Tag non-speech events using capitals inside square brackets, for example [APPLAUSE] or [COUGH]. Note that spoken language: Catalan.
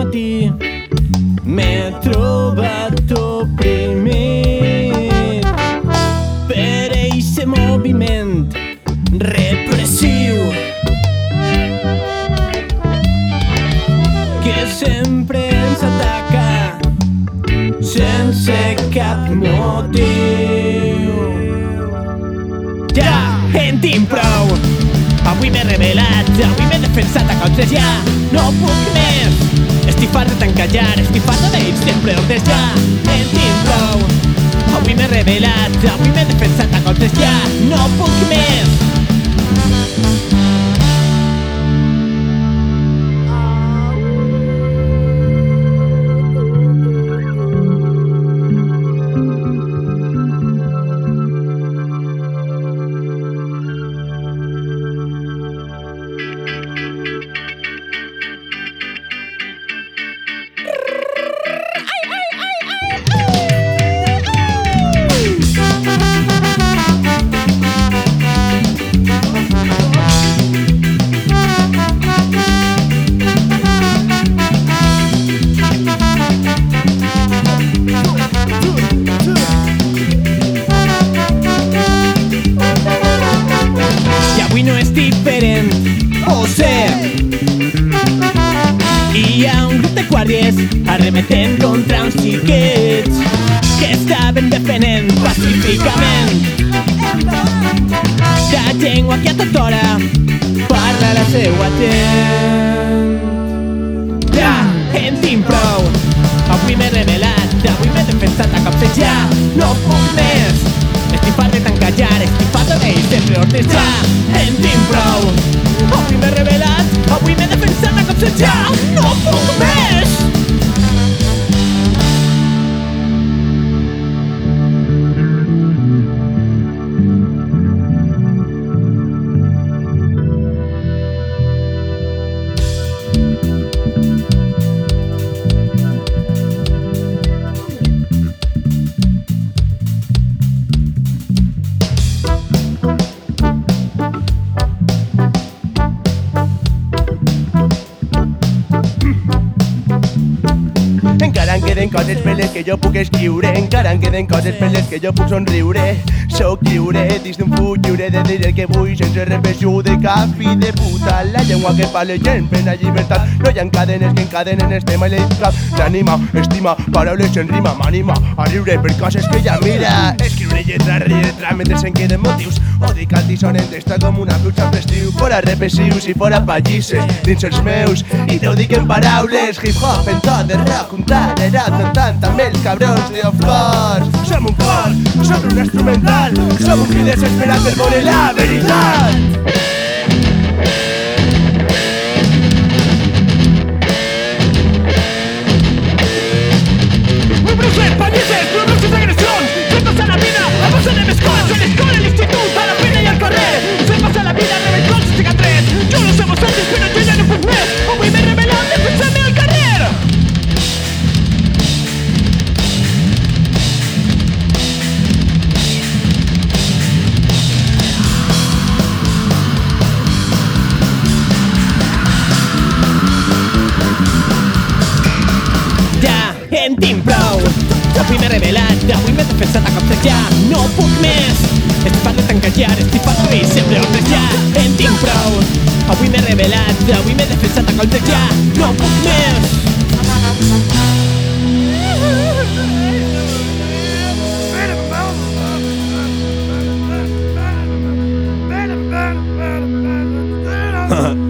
matí m'he trobat oprimit per eixe moviment repressiu que sempre ens ataca sense cap motiu. Ja en tinc prou! Avui m'he revelat, avui m'he defensat a causes ja. No puc més estic fart de tancallar, estic fart de dir sempre ordres ja en tinc prou. Avui m'he revelat, avui m'he defensat a causes ja no puc més. es diferente, o sea. Y aunque te guardies, arremeten contra un chiquet que saben defender pacíficamente. La llengua que atotora, parla la seua gent. Ja, hem tinc prou, avui m'he revelat, avui m'he defensat a cop de ja, no puc. Jarek i fa també i sempre ordentra En tinc prou Avui m'he revelat, avui m'he defensat a cop ser ja No puc queden coses per les que jo puc escriure. Encara en queden coses per les que jo puc somriure Soc lliure dins d'un full lliure de dir el que vull sense repressió de cap fill de puta. La llengua que parla gent plena llibertat. No hi ha cadenes que encadenen este mal cap L'ànima, estima, paraules en rima M'anima a riure per coses que ja mira. Escriure lletra rere lletra mentre se'n queden motius. O dic altisonent està com una pluja festiu. Fora repressius i fora pallisses dins els meus. I te ho dic en paraules hip-hop en to de rock un tararà cantant amb els cabrons de flors som un cor, som un instrumental, som un crit desesperat per voler la veritat. Timbro La primera rivelata, avui m'he defensat a de ja No puc més, estic farta d'encallar, estic farta i sempre ho ja En tinc prou, avui m'he revelat, avui m'he defensat a cops de ja No puc més [LAUGHS]